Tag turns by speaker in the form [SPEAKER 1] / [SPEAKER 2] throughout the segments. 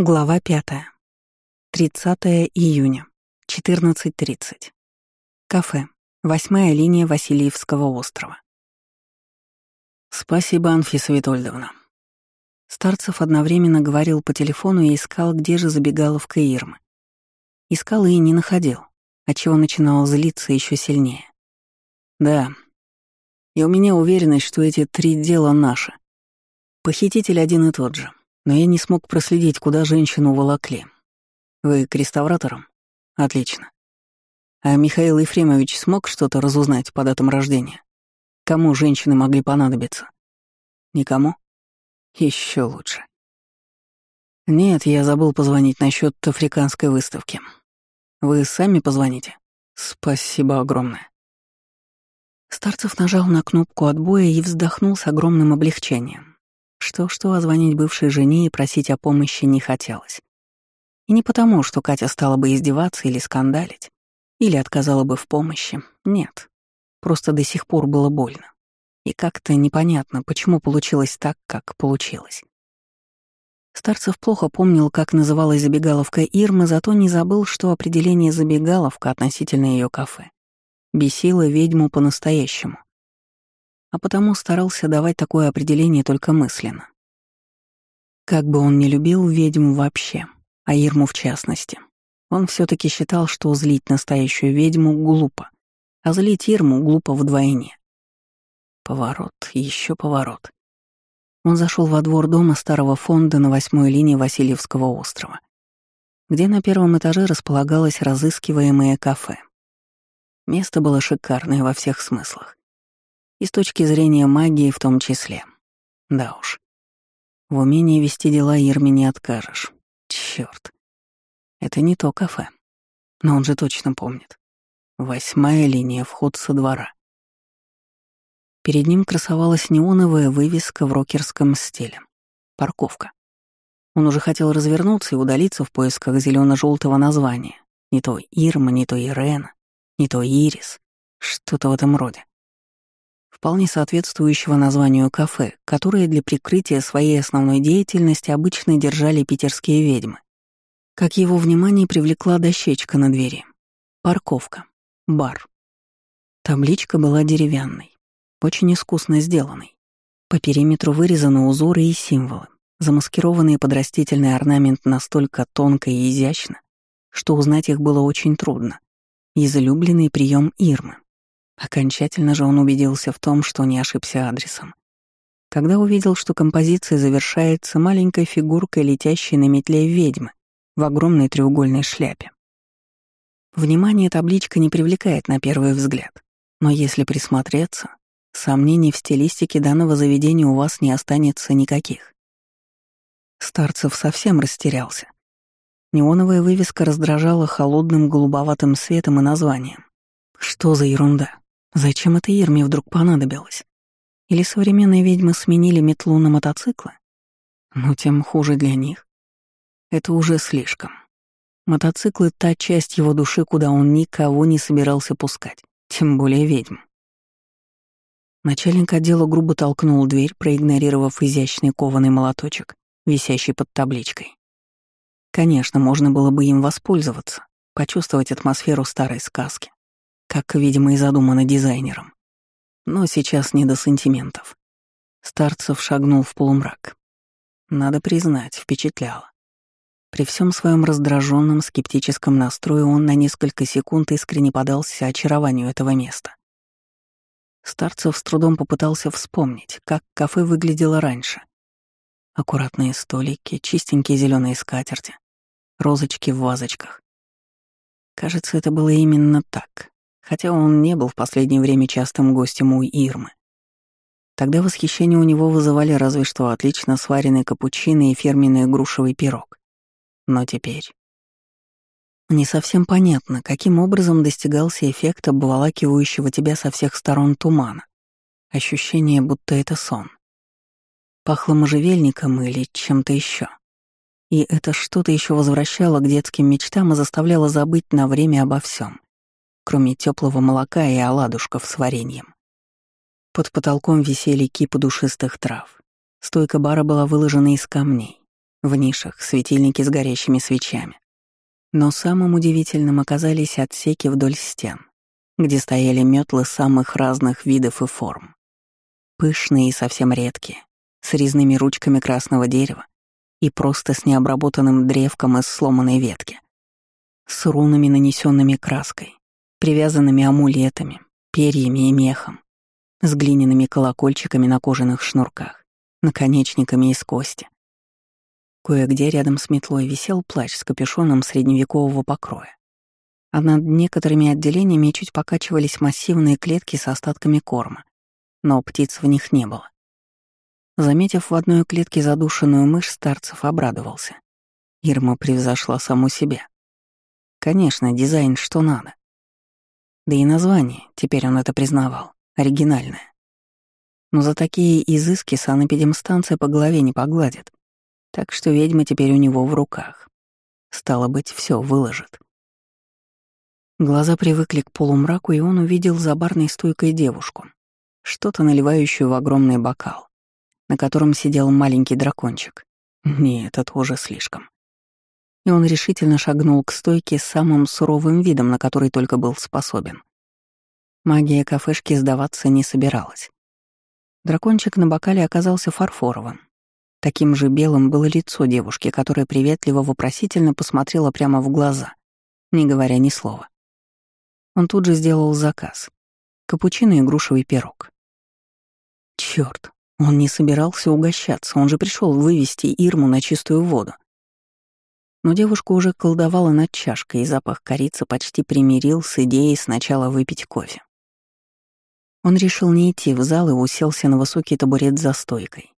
[SPEAKER 1] Глава 5. 30 июня. 14.30. Кафе. Восьмая линия Васильевского острова.
[SPEAKER 2] «Спасибо, Анфиса Витольдовна».
[SPEAKER 1] Старцев одновременно говорил по телефону и искал, где же забегаловка Ирмы. Искал и не находил, отчего начинал злиться еще сильнее.
[SPEAKER 2] «Да. И у меня уверенность, что эти три дела наши. Похититель один и тот же но я не смог проследить, куда женщину волокли. Вы к реставраторам? Отлично. А Михаил Ефремович смог что-то разузнать по датам рождения? Кому женщины могли понадобиться? Никому? Еще лучше. Нет, я забыл позвонить насчет африканской выставки. Вы сами позвоните? Спасибо огромное.
[SPEAKER 1] Старцев нажал на кнопку отбоя и вздохнул с огромным облегчением. Что-что, а звонить бывшей жене и просить о помощи не хотелось. И не потому, что Катя стала бы издеваться или скандалить, или отказала бы в помощи. Нет. Просто до сих пор было больно. И как-то непонятно, почему получилось так, как получилось. Старцев плохо помнил, как называлась забегаловка Ирмы, зато не забыл, что определение забегаловка относительно ее кафе бесило ведьму по-настоящему а потому старался давать такое определение только мысленно. Как бы он не любил ведьм вообще, а Ирму в частности, он все таки считал, что злить настоящую ведьму глупо, а злить Ирму глупо вдвойне. Поворот, еще поворот. Он зашел во двор дома старого фонда на восьмой линии Васильевского острова, где на первом этаже располагалось разыскиваемое кафе. Место было шикарное во всех смыслах. И с точки зрения магии в том числе. Да уж. В умении вести дела Ирме не откажешь. Чёрт. Это не то кафе. Но он же точно помнит. Восьмая линия, вход со двора. Перед ним красовалась неоновая вывеска в рокерском стиле. Парковка. Он уже хотел развернуться и удалиться в поисках зелено желтого названия. Не то Ирма, не то Ирена, не то Ирис. Что-то в этом роде вполне соответствующего названию кафе, которое для прикрытия своей основной деятельности обычно держали питерские ведьмы. Как его внимание привлекла дощечка на двери. Парковка. Бар. Табличка была деревянной, очень искусно сделанной. По периметру вырезаны узоры и символы, замаскированные под растительный орнамент настолько тонко и изящно, что узнать их было очень трудно. Излюбленный прием Ирмы. Окончательно же он убедился в том, что не ошибся адресом. Когда увидел, что композиция завершается маленькой фигуркой, летящей на метле ведьмы в огромной треугольной шляпе. Внимание табличка не привлекает на первый взгляд, но если присмотреться, сомнений в стилистике данного заведения у вас не останется никаких. Старцев совсем растерялся. Неоновая вывеска раздражала холодным голубоватым светом и названием. Что за ерунда? Зачем это Ирме вдруг понадобилось? Или современные ведьмы сменили метлу на мотоциклы? Ну, тем хуже для них. Это уже слишком. Мотоциклы — та часть его души, куда он никого не собирался пускать, тем более ведьм. Начальник отдела грубо толкнул дверь, проигнорировав изящный кованый молоточек, висящий под табличкой. Конечно, можно было бы им воспользоваться, почувствовать атмосферу старой сказки как, видимо, и задумано дизайнером. Но сейчас не до сантиментов. Старцев шагнул в полумрак. Надо признать, впечатляло. При всем своем раздраженном скептическом настрое он на несколько секунд искренне подался очарованию этого места. Старцев с трудом попытался вспомнить, как кафе выглядело раньше. Аккуратные столики, чистенькие зеленые скатерти, розочки в вазочках. Кажется, это было именно так, хотя он не был в последнее время частым гостем у Ирмы. Тогда восхищение у него вызывали разве что отлично сваренный капучино и фирменный грушевый пирог. Но теперь... Не совсем понятно, каким образом достигался эффект обволакивающего тебя со всех сторон тумана. Ощущение, будто это сон. Пахло можжевельником или чем-то еще. И это что-то еще возвращало к детским мечтам и заставляло забыть на время обо всем кроме теплого молока и оладушков с вареньем. Под потолком висели кипы душистых трав. Стойка бара была выложена из камней. В нишах светильники с горящими свечами. Но самым удивительным оказались отсеки вдоль стен, где стояли метлы самых разных видов и форм. Пышные и совсем редкие, с резными ручками красного дерева и просто с необработанным древком из сломанной ветки. С рунами, нанесенными краской, привязанными амулетами, перьями и мехом, с глиняными колокольчиками на кожаных шнурках, наконечниками из кости, Кое-где рядом с метлой висел плащ с капюшоном средневекового покроя. А над некоторыми отделениями чуть покачивались массивные клетки с остатками корма, но птиц в них не было. Заметив в одной клетке задушенную мышь, старцев обрадовался. Ирма превзошла саму себя. Конечно, дизайн что надо. Да и название, теперь он это признавал, оригинальное. Но за такие изыски санэпидемстанция по голове не погладит. Так что ведьма теперь у него в руках. Стало быть, все выложит. Глаза привыкли к полумраку, и он увидел за барной стойкой девушку, что-то наливающую в огромный бокал, на котором сидел маленький дракончик. Нет, это тоже слишком. И он решительно шагнул к стойке с самым суровым видом, на который только был способен. Магия кафешки сдаваться не собиралась. Дракончик на бокале оказался фарфоровым, Таким же белым было лицо девушки, которая приветливо-вопросительно посмотрела прямо в глаза, не говоря ни слова. Он тут же сделал заказ. Капучино и грушевый пирог. Черт, он не собирался угощаться, он же пришел вывести Ирму на чистую воду. Но девушка уже колдовала над чашкой, и запах корицы почти примирил с идеей сначала выпить кофе. Он решил не идти в зал и уселся на высокий табурет за стойкой.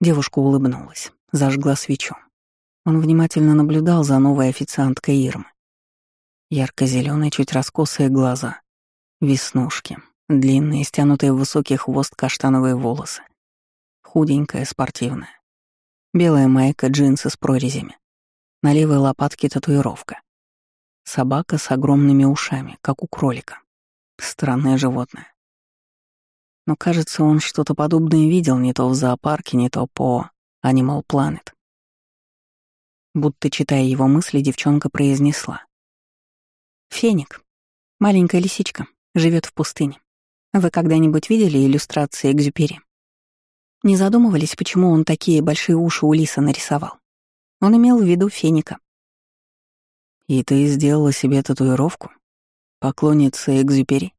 [SPEAKER 1] Девушка улыбнулась, зажгла свечу. Он внимательно наблюдал за новой официанткой Ирмы. ярко зеленые чуть раскосые глаза, веснушки, длинные, стянутые в высокий хвост каштановые волосы, худенькая, спортивная, белая майка, джинсы с прорезями, на левой лопатке татуировка. Собака с огромными ушами, как у кролика. Странное животное но, кажется, он что-то подобное видел не то в зоопарке, не то по Animal Planet. Будто читая его мысли, девчонка произнесла. «Феник. Маленькая лисичка. Живет в пустыне. Вы когда-нибудь видели иллюстрации Экзюпери? Не задумывались, почему он такие большие уши у лиса нарисовал? Он имел в виду феника. «И ты сделала себе татуировку? Поклонница Экзюпери?»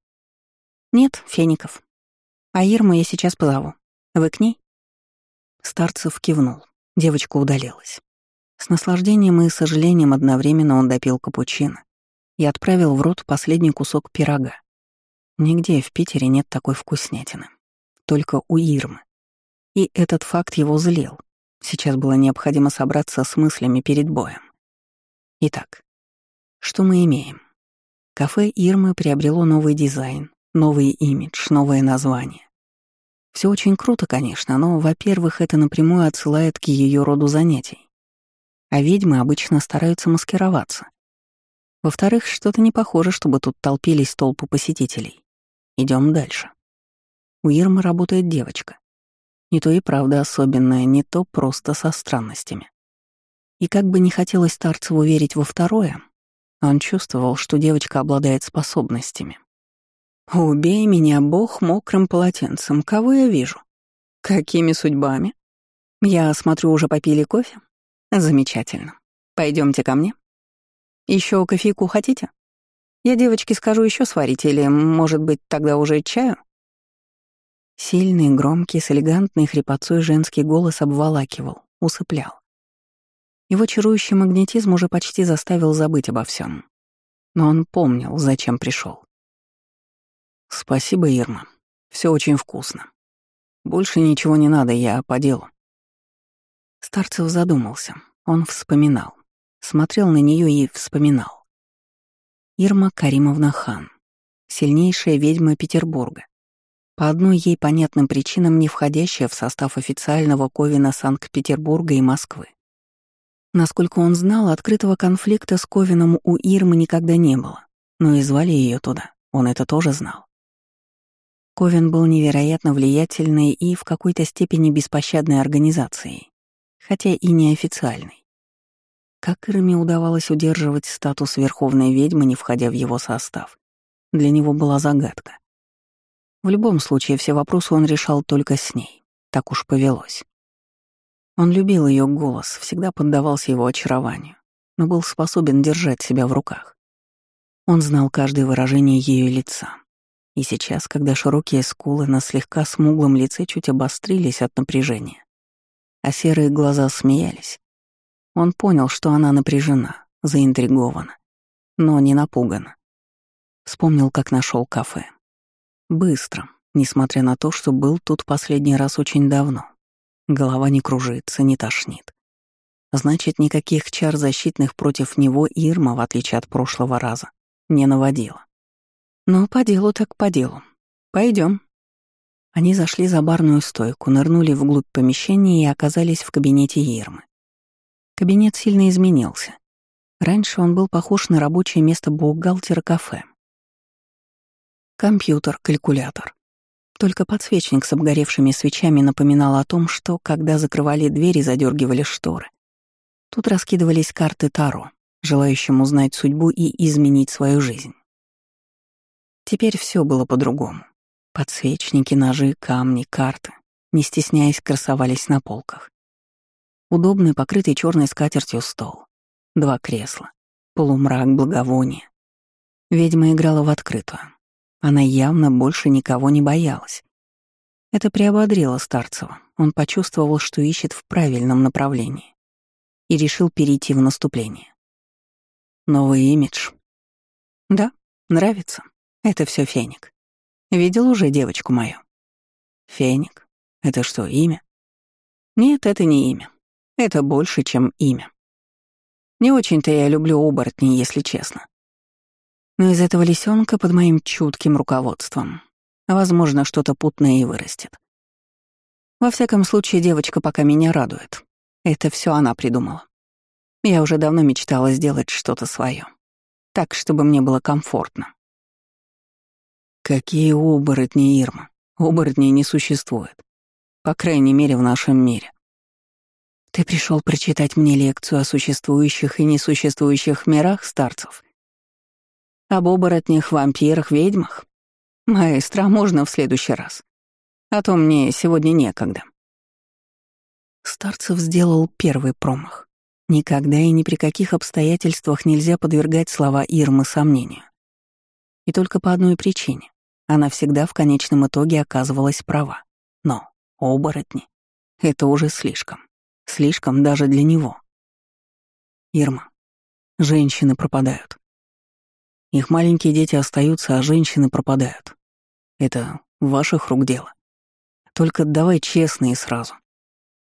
[SPEAKER 1] «Нет, феников. А Ирму я сейчас позову. Вы к ней?» Старцев кивнул. Девочка удалилась. С наслаждением и сожалением одновременно он допил капучино и отправил в рот последний кусок пирога. Нигде в Питере нет такой вкуснятины. Только у Ирмы. И этот факт его злил. Сейчас было необходимо собраться с мыслями перед боем. Итак, что мы имеем? Кафе Ирмы приобрело новый дизайн, новый имидж, новое название. Все очень круто, конечно, но, во-первых, это напрямую отсылает к ее роду занятий. А ведьмы обычно стараются маскироваться. Во-вторых, что-то не похоже, чтобы тут толпились толпы посетителей. Идем дальше. У Ирмы работает девочка. Не то и правда особенная, не то просто со странностями. И как бы не хотелось Старцеву верить во второе, он чувствовал, что девочка обладает способностями. Убей меня, Бог, мокрым полотенцем. Кого я вижу? Какими судьбами? Я смотрю, уже попили кофе? Замечательно. Пойдемте ко мне. Еще кофейку хотите? Я девочке скажу еще сварить, или, может быть, тогда уже чаю? Сильный, громкий, с элегантной хрипотцой женский голос обволакивал, усыплял. Его чарующий магнетизм уже почти заставил забыть обо всем. Но он помнил, зачем пришел. «Спасибо, Ирма. Все очень вкусно. Больше ничего не надо, я по делу». Старцев задумался. Он вспоминал. Смотрел на нее и вспоминал. Ирма Каримовна Хан. Сильнейшая ведьма Петербурга. По одной ей понятным причинам не входящая в состав официального Ковина Санкт-Петербурга и Москвы. Насколько он знал, открытого конфликта с Ковином у Ирмы никогда не было, но и звали ее туда, он это тоже знал. Ковен был невероятно влиятельной и в какой-то степени беспощадной организацией, хотя и неофициальный. Как Ирме удавалось удерживать статус верховной ведьмы, не входя в его состав, для него была загадка. В любом случае, все вопросы он решал только с ней. Так уж повелось. Он любил ее голос, всегда поддавался его очарованию, но был способен держать себя в руках. Он знал каждое выражение ее лица. И сейчас, когда широкие скулы на слегка смуглом лице чуть обострились от напряжения, а серые глаза смеялись, он понял, что она напряжена, заинтригована, но не напугана. Вспомнил, как нашел кафе. Быстро, несмотря на то, что был тут последний раз очень давно. Голова не кружится, не тошнит. Значит, никаких чар защитных против него Ирма, в отличие от прошлого раза, не наводила. Ну, по делу так по делу. Пойдем. Они зашли за барную стойку, нырнули вглубь помещения и оказались в кабинете Ирмы. Кабинет сильно изменился. Раньше он был похож на рабочее место бухгалтера кафе. Компьютер, калькулятор. Только подсвечник с обгоревшими свечами напоминал о том, что, когда закрывали двери и задергивали шторы, тут раскидывались карты Таро, желающим узнать судьбу и изменить свою жизнь. Теперь все было по-другому. Подсвечники, ножи, камни, карты, не стесняясь, красовались на полках. Удобный, покрытый черной скатертью стол. Два кресла. Полумрак, благовоние. Ведьма играла в открытую. Она явно больше никого не боялась. Это приободрило Старцева. Он почувствовал, что ищет в правильном направлении. И решил перейти в наступление. Новый имидж. Да, нравится. Это все Феник. Видел уже девочку мою? Феник? Это что, имя? Нет, это не имя. Это больше, чем имя. Не очень-то я люблю оборотней, если честно. Но из этого лисенка под моим чутким руководством, возможно, что-то путное и вырастет. Во всяком случае, девочка пока меня радует. Это все она придумала. Я уже давно мечтала сделать что-то свое, так, чтобы мне было комфортно. Какие оборотни, Ирма? Оборотней не существует. По крайней мере, в нашем мире. Ты пришел прочитать мне лекцию о существующих и несуществующих мирах старцев? Об оборотнях, вампирах, ведьмах? Маэстро, можно в следующий раз? А то мне сегодня некогда. Старцев сделал первый промах. Никогда и ни при каких обстоятельствах нельзя подвергать слова Ирмы сомнению. И только по одной причине. Она всегда в конечном итоге оказывалась права. Но оборотни — это уже слишком. Слишком даже для него. Ирма, женщины пропадают. Их маленькие дети остаются, а женщины пропадают. Это ваших рук дело. Только давай честно и сразу.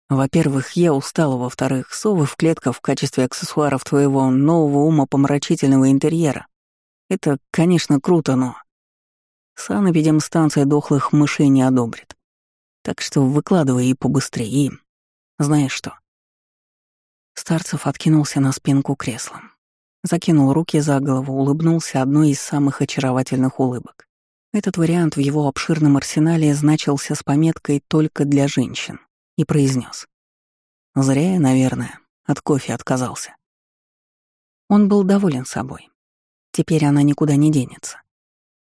[SPEAKER 1] Во-первых, я устала, во-вторых, совы в клетках в качестве аксессуаров твоего нового ума помрачительного интерьера. Это, конечно, круто, но... Санэпидемстанция дохлых мышей не одобрит. Так что выкладывай и побыстрее, и... Знаешь что? Старцев откинулся на спинку кресла. Закинул руки за голову, улыбнулся одной из самых очаровательных улыбок. Этот вариант в его обширном арсенале значился с пометкой «только для женщин» и произнес: «Зря я, наверное, от кофе отказался». Он был доволен собой. Теперь она никуда не денется.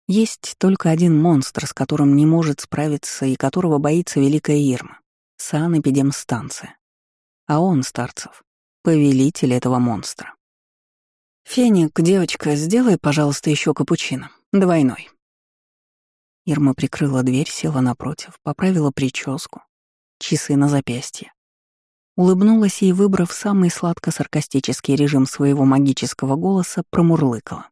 [SPEAKER 1] Есть только один монстр, с которым не может справиться и которого боится Великая Ирма — санэпидемстанция. А он, Старцев, повелитель этого монстра. «Феник, девочка, сделай, пожалуйста, еще капучино. Двойной». Ирма прикрыла дверь, села напротив, поправила прическу, часы на запястье. Улыбнулась и, выбрав самый сладко-саркастический режим своего магического голоса, промурлыкала.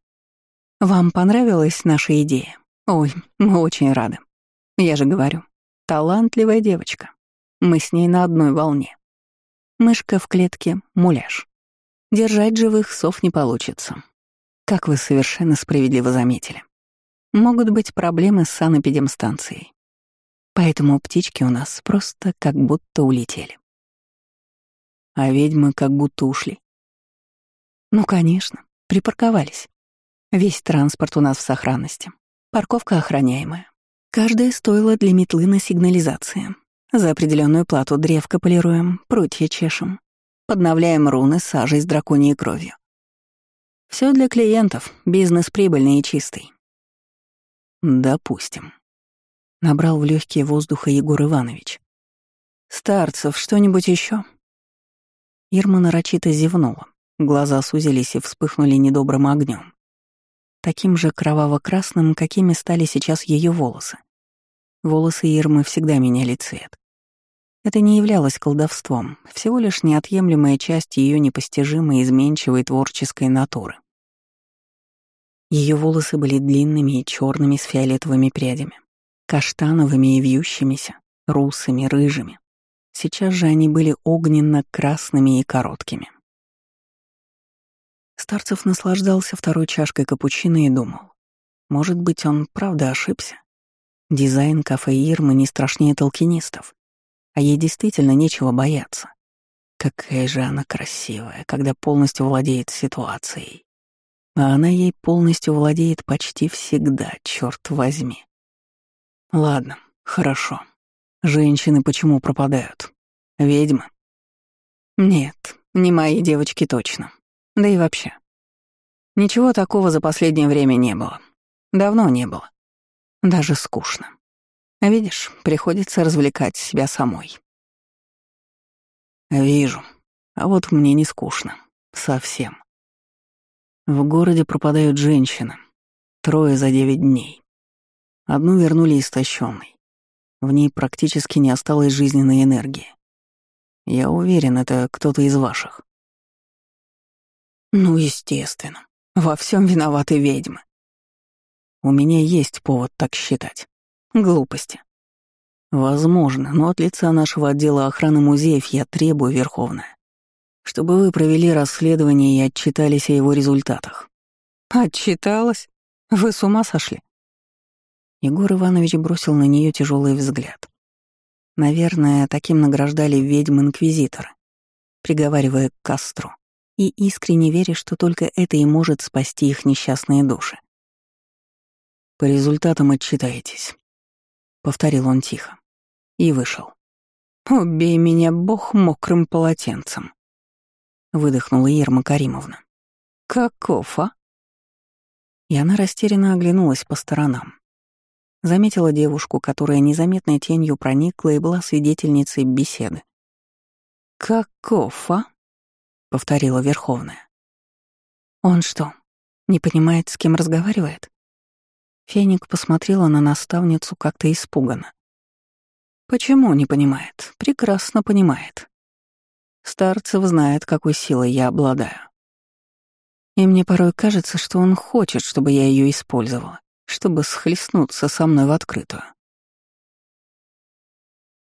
[SPEAKER 1] «Вам понравилась наша идея? Ой, мы очень рады. Я же говорю, талантливая девочка. Мы с ней на одной волне. Мышка в клетке — муляж. Держать живых сов не получится. Как вы совершенно справедливо заметили. Могут быть проблемы с санэпидемстанцией. Поэтому птички у нас просто как будто улетели. А ведьмы как будто ушли. Ну, конечно, припарковались. Весь транспорт у нас в сохранности. Парковка охраняемая. Каждая стоила для метлы на сигнализации. За определенную плату древко полируем, прутья чешем, подновляем руны сажей с драконьей кровью. Все для клиентов, бизнес прибыльный и чистый.
[SPEAKER 2] Допустим. Набрал в легкие воздуха Егор Иванович.
[SPEAKER 1] Старцев, что-нибудь еще?
[SPEAKER 2] Ирма нарочито зевнула. Глаза сузились и вспыхнули недобрым огнем. Таким же кроваво-красным, какими стали сейчас ее волосы. Волосы Ирмы всегда меняли цвет. Это не являлось колдовством, всего лишь неотъемлемая часть ее непостижимой, изменчивой творческой натуры. Ее волосы были длинными и черными с фиолетовыми прядями, каштановыми и вьющимися, русыми, рыжими. Сейчас же они были огненно-красными и короткими. Старцев наслаждался второй чашкой капучино и думал. Может быть, он правда ошибся? Дизайн кафе Ирмы не страшнее толкинистов, а ей действительно нечего бояться. Какая же она красивая, когда полностью владеет ситуацией. А она ей полностью владеет почти всегда, черт возьми. Ладно, хорошо. Женщины почему пропадают? Ведьмы?
[SPEAKER 1] Нет, не мои девочки точно. Да и вообще. Ничего такого за последнее время не было. Давно не было. Даже скучно. Видишь, приходится развлекать себя самой.
[SPEAKER 2] Вижу. А вот мне не скучно. Совсем. В городе пропадают женщины. Трое за девять дней. Одну вернули истощенной. В ней практически не осталось жизненной энергии. Я уверен, это кто-то из ваших.
[SPEAKER 1] Ну, естественно. Во всем виноваты ведьмы.
[SPEAKER 2] У меня есть повод так считать.
[SPEAKER 1] Глупости.
[SPEAKER 2] Возможно, но от лица нашего отдела охраны музеев я требую, Верховная, чтобы вы провели расследование и отчитались о его результатах.
[SPEAKER 1] Отчиталась? Вы с ума сошли?
[SPEAKER 2] Егор Иванович бросил на нее тяжелый взгляд. Наверное, таким награждали ведьм-инквизиторы, приговаривая к костру, и искренне веря, что только это и может спасти их несчастные души. «По результатам отчитаетесь», — повторил он тихо, и вышел.
[SPEAKER 1] «Убей меня, бог, мокрым полотенцем», — выдохнула Ерма Каримовна. «Каков, а?»
[SPEAKER 2] И она растерянно оглянулась по сторонам. Заметила девушку, которая незаметной тенью проникла и была свидетельницей беседы.
[SPEAKER 1] «Каков, а?» — повторила Верховная.
[SPEAKER 2] «Он что, не понимает, с кем разговаривает?» Феник посмотрела на наставницу как-то испуганно.
[SPEAKER 1] «Почему не понимает? Прекрасно понимает. Старцев знает, какой силой я обладаю. И мне порой кажется, что он хочет, чтобы я ее использовала чтобы схлестнуться со мной в открытую.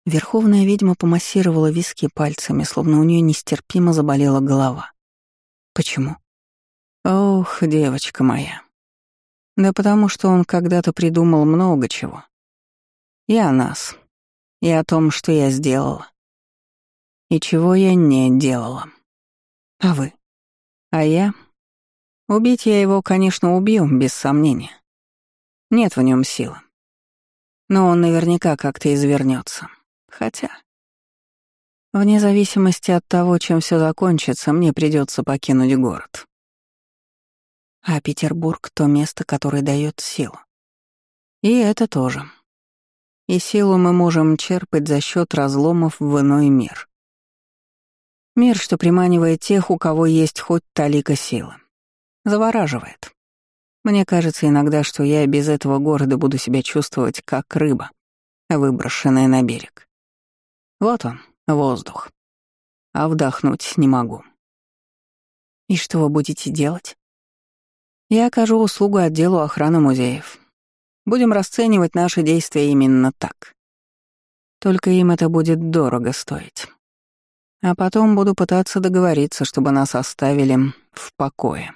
[SPEAKER 2] Верховная ведьма помассировала виски пальцами, словно у нее нестерпимо заболела голова. Почему?
[SPEAKER 1] Ох, девочка моя. Да потому что он когда-то придумал много чего. И о нас, и о том, что я сделала. И чего я не делала.
[SPEAKER 2] А вы?
[SPEAKER 1] А я? Убить я его, конечно, убью, без сомнения. Нет в нем силы. Но он наверняка как-то извернется. Хотя... Вне зависимости от того, чем все закончится, мне придется покинуть город.
[SPEAKER 2] А Петербург — то место, которое дает силу.
[SPEAKER 1] И это тоже. И силу мы можем черпать за счет разломов в иной мир. Мир, что приманивает тех, у кого есть хоть талика силы. Завораживает. Мне кажется иногда, что я без этого города буду себя чувствовать как рыба, выброшенная на берег. Вот он, воздух. А вдохнуть не могу.
[SPEAKER 2] И что вы будете делать?
[SPEAKER 1] Я окажу услугу отделу охраны музеев. Будем расценивать наши действия именно так. Только им это будет дорого стоить. А потом буду пытаться договориться, чтобы нас оставили в покое.